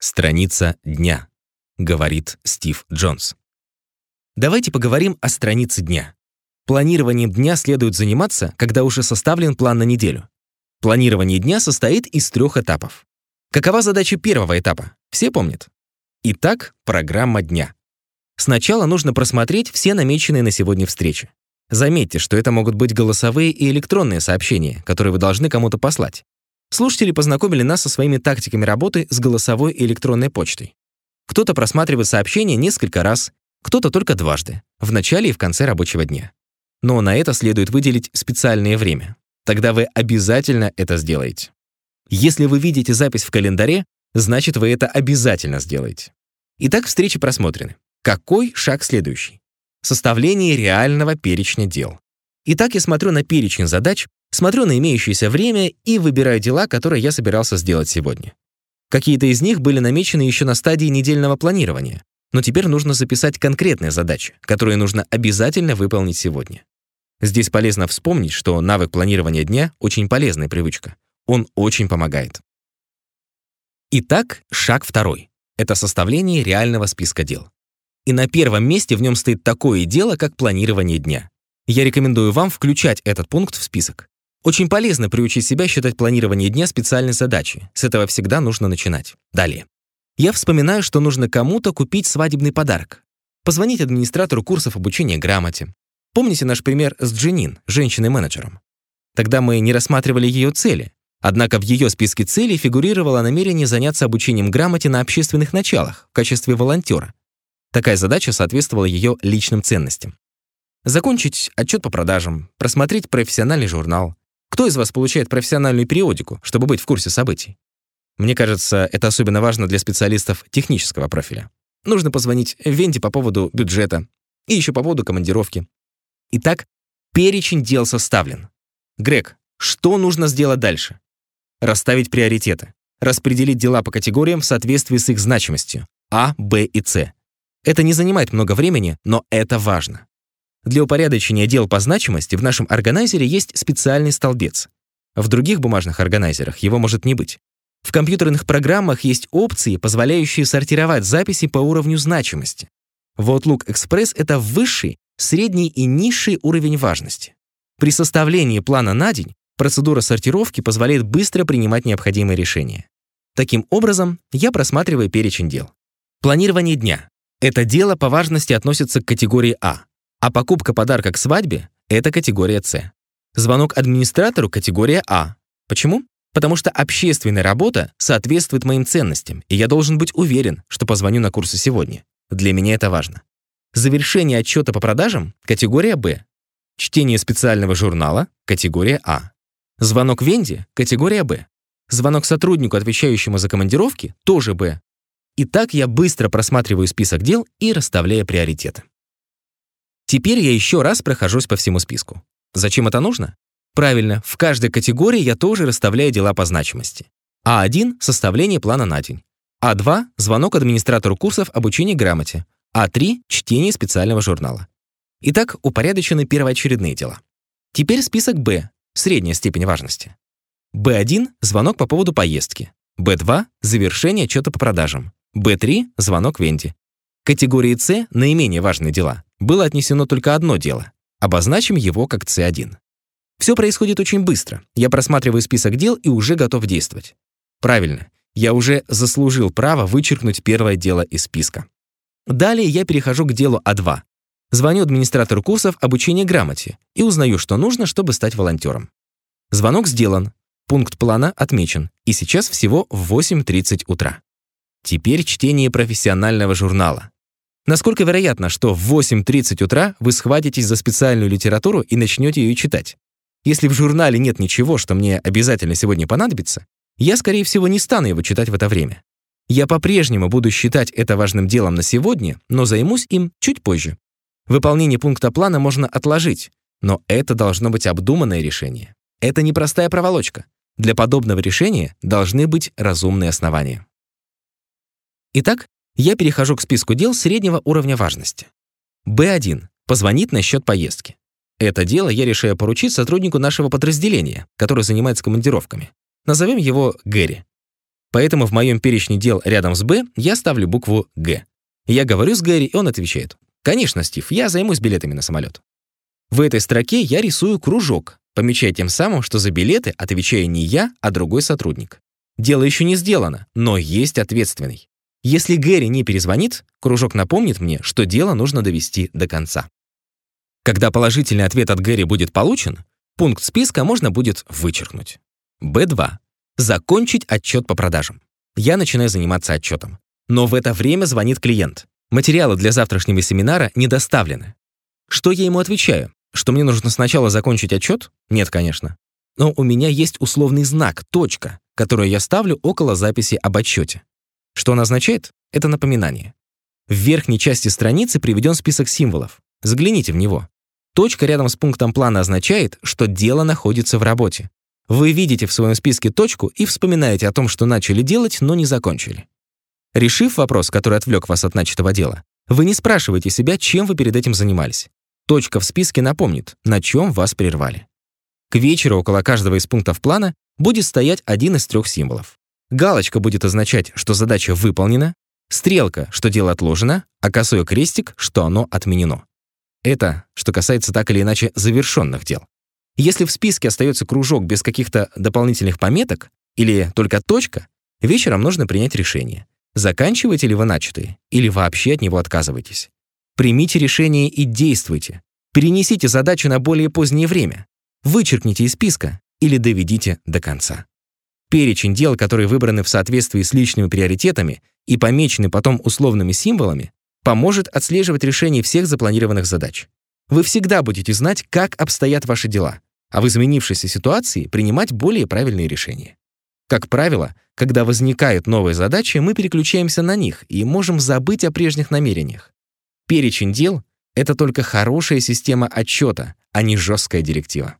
Страница дня, говорит Стив Джонс. Давайте поговорим о странице дня. Планированием дня следует заниматься, когда уже составлен план на неделю. Планирование дня состоит из трех этапов. Какова задача первого этапа? Все помнят? Итак, программа дня. Сначала нужно просмотреть все намеченные на сегодня встречи. Заметьте, что это могут быть голосовые и электронные сообщения, которые вы должны кому-то послать. Слушатели познакомили нас со своими тактиками работы с голосовой и электронной почтой. Кто-то просматривает сообщения несколько раз, кто-то только дважды, в начале и в конце рабочего дня. Но на это следует выделить специальное время. Тогда вы обязательно это сделаете. Если вы видите запись в календаре, значит, вы это обязательно сделаете. Итак, встречи просмотрены. Какой шаг следующий? Составление реального перечня дел. Итак, я смотрю на перечень задач, смотрю на имеющееся время и выбираю дела, которые я собирался сделать сегодня. Какие-то из них были намечены еще на стадии недельного планирования, но теперь нужно записать конкретные задачи, которые нужно обязательно выполнить сегодня. Здесь полезно вспомнить, что навык планирования дня — очень полезная привычка. Он очень помогает. Итак, шаг второй — это составление реального списка дел. И на первом месте в нем стоит такое дело, как планирование дня. Я рекомендую вам включать этот пункт в список. Очень полезно приучить себя считать планирование дня специальной задачей. С этого всегда нужно начинать. Далее. Я вспоминаю, что нужно кому-то купить свадебный подарок. Позвонить администратору курсов обучения грамоте. Помните наш пример с Дженин, женщиной-менеджером? Тогда мы не рассматривали ее цели. Однако в ее списке целей фигурировало намерение заняться обучением грамоте на общественных началах в качестве волонтера. Такая задача соответствовала ее личным ценностям. Закончить отчет по продажам, просмотреть профессиональный журнал. Кто из вас получает профессиональную периодику, чтобы быть в курсе событий? Мне кажется, это особенно важно для специалистов технического профиля. Нужно позвонить Венде по поводу бюджета и еще по поводу командировки. Итак, перечень дел составлен. Грег, что нужно сделать дальше? Расставить приоритеты. Распределить дела по категориям в соответствии с их значимостью. А, Б и С. Это не занимает много времени, но это важно. Для упорядочения дел по значимости в нашем органайзере есть специальный столбец. В других бумажных органайзерах его может не быть. В компьютерных программах есть опции, позволяющие сортировать записи по уровню значимости. В Outlook Express это высший, средний и низший уровень важности. При составлении плана на день процедура сортировки позволяет быстро принимать необходимые решения. Таким образом, я просматриваю перечень дел. Планирование дня. Это дело по важности относится к категории А, а покупка подарка к свадьбе — это категория С. Звонок администратору — категория А. Почему? Потому что общественная работа соответствует моим ценностям, и я должен быть уверен, что позвоню на курсы сегодня. Для меня это важно. Завершение отчета по продажам — категория Б. Чтение специального журнала — категория А. Звонок Венде — категория Б. Звонок сотруднику, отвечающему за командировки — тоже Б. И так я быстро просматриваю список дел и расставляю приоритеты. Теперь я еще раз прохожусь по всему списку. Зачем это нужно? Правильно, в каждой категории я тоже расставляю дела по значимости. А1 — составление плана на день. А2 — звонок администратору курсов обучения грамоте. А3 — чтение специального журнала. Итак, упорядочены первоочередные дела. Теперь список Б, средняя степень важности. Б1 — звонок по поводу поездки. Б2 — завершение отчета по продажам. Б3 — звонок Венди. Категории С — наименее важные дела. Было отнесено только одно дело. Обозначим его как С1. Все происходит очень быстро. Я просматриваю список дел и уже готов действовать. Правильно, я уже заслужил право вычеркнуть первое дело из списка. Далее я перехожу к делу А2. Звоню администратору курсов обучения грамоте и узнаю, что нужно, чтобы стать волонтером. Звонок сделан, пункт плана отмечен, и сейчас всего в 8.30 утра. Теперь чтение профессионального журнала. Насколько вероятно, что в 8.30 утра вы схватитесь за специальную литературу и начнете ее читать? Если в журнале нет ничего, что мне обязательно сегодня понадобится, я, скорее всего, не стану его читать в это время. Я по-прежнему буду считать это важным делом на сегодня, но займусь им чуть позже. Выполнение пункта плана можно отложить, но это должно быть обдуманное решение. Это не простая проволочка. Для подобного решения должны быть разумные основания. Итак, я перехожу к списку дел среднего уровня важности. Б1. Позвонить на счет поездки. Это дело я решаю поручить сотруднику нашего подразделения, который занимается командировками. Назовем его Гэри. Поэтому в моем перечне дел рядом с «Б» я ставлю букву «Г». Я говорю с Гэри, и он отвечает. «Конечно, Стив, я займусь билетами на самолет». В этой строке я рисую кружок, помечая тем самым, что за билеты отвечаю не я, а другой сотрудник. Дело еще не сделано, но есть ответственный. Если Гэри не перезвонит, кружок напомнит мне, что дело нужно довести до конца. Когда положительный ответ от Гэри будет получен, пункт списка можно будет вычеркнуть. Б2. Закончить отчет по продажам. Я начинаю заниматься отчетом. Но в это время звонит клиент. Материалы для завтрашнего семинара не доставлены. Что я ему отвечаю? Что мне нужно сначала закончить отчет? Нет, конечно. Но у меня есть условный знак, точка, которую я ставлю около записи об отчете. Что он означает? Это напоминание. В верхней части страницы приведен список символов. Загляните в него. Точка рядом с пунктом плана означает, что дело находится в работе. Вы видите в своем списке точку и вспоминаете о том, что начали делать, но не закончили. Решив вопрос, который отвлек вас от начатого дела, вы не спрашиваете себя, чем вы перед этим занимались. Точка в списке напомнит, на чем вас прервали. К вечеру около каждого из пунктов плана будет стоять один из трех символов. Галочка будет означать, что задача выполнена, стрелка, что дело отложено, а косой крестик, что оно отменено. Это, что касается так или иначе завершенных дел. Если в списке остается кружок без каких-то дополнительных пометок или только точка, вечером нужно принять решение. Заканчиваете ли вы начатое или вообще от него отказываетесь? Примите решение и действуйте. Перенесите задачу на более позднее время. Вычеркните из списка или доведите до конца. Перечень дел, которые выбраны в соответствии с личными приоритетами и помечены потом условными символами, поможет отслеживать решение всех запланированных задач. Вы всегда будете знать, как обстоят ваши дела, а в изменившейся ситуации принимать более правильные решения. Как правило, когда возникают новые задачи, мы переключаемся на них и можем забыть о прежних намерениях. Перечень дел — это только хорошая система отчета, а не жесткая директива.